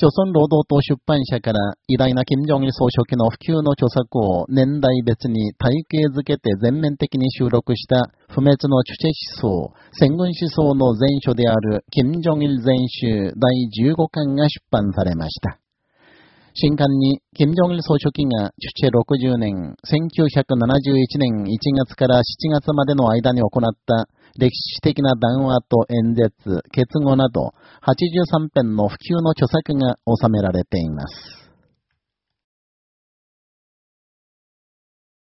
朝鮮労働党出版社から偉大な金正日総書記の普及の著作を年代別に体系づけて全面的に収録した不滅の主治思想、戦軍思想の前書である金正日全集第15巻が出版されました。新刊に、金正日総書記が主治60年、1971年1月から7月までの間に行った歴史的な談話と演説、結語など、83編の普及の著作が収められています。